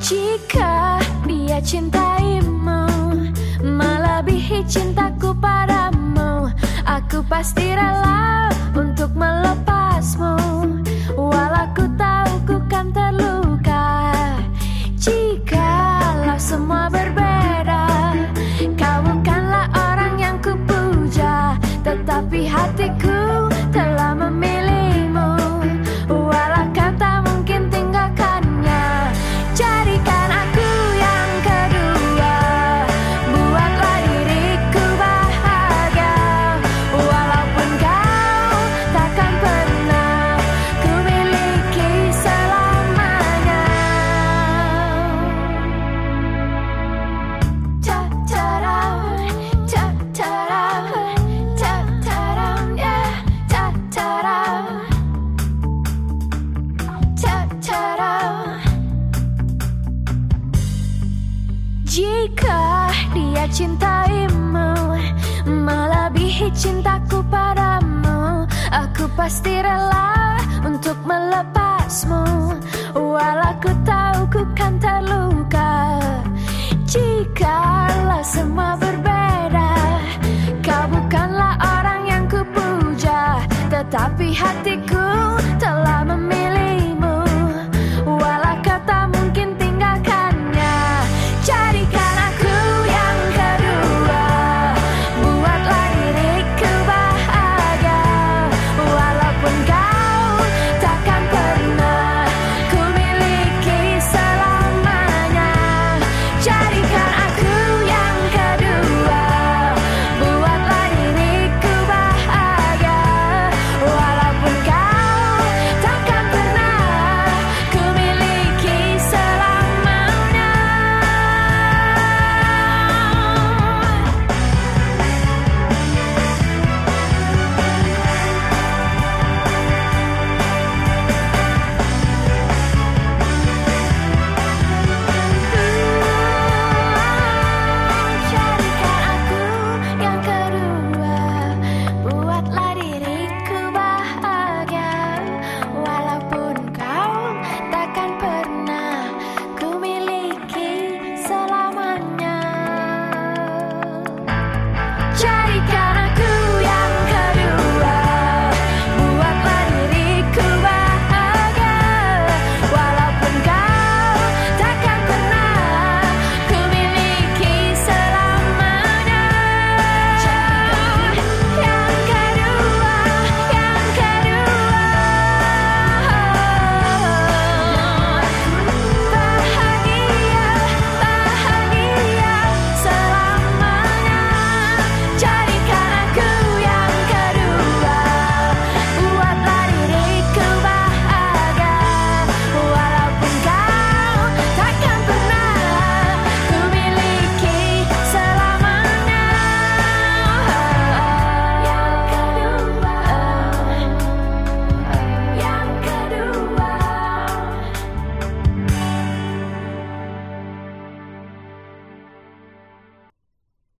Jika dia cintaimu Melebihi cintaku padamu Aku pasti rela untuk melepasmu. Walau ku tahu ku kan terluka. Jikalau semua berbeda Kau bukanlah orang yang ku puja, Tetapi hati Jika dia cintaimu Melebihi cintaku padamu Aku pasti rela untuk melepasmu. Walau ku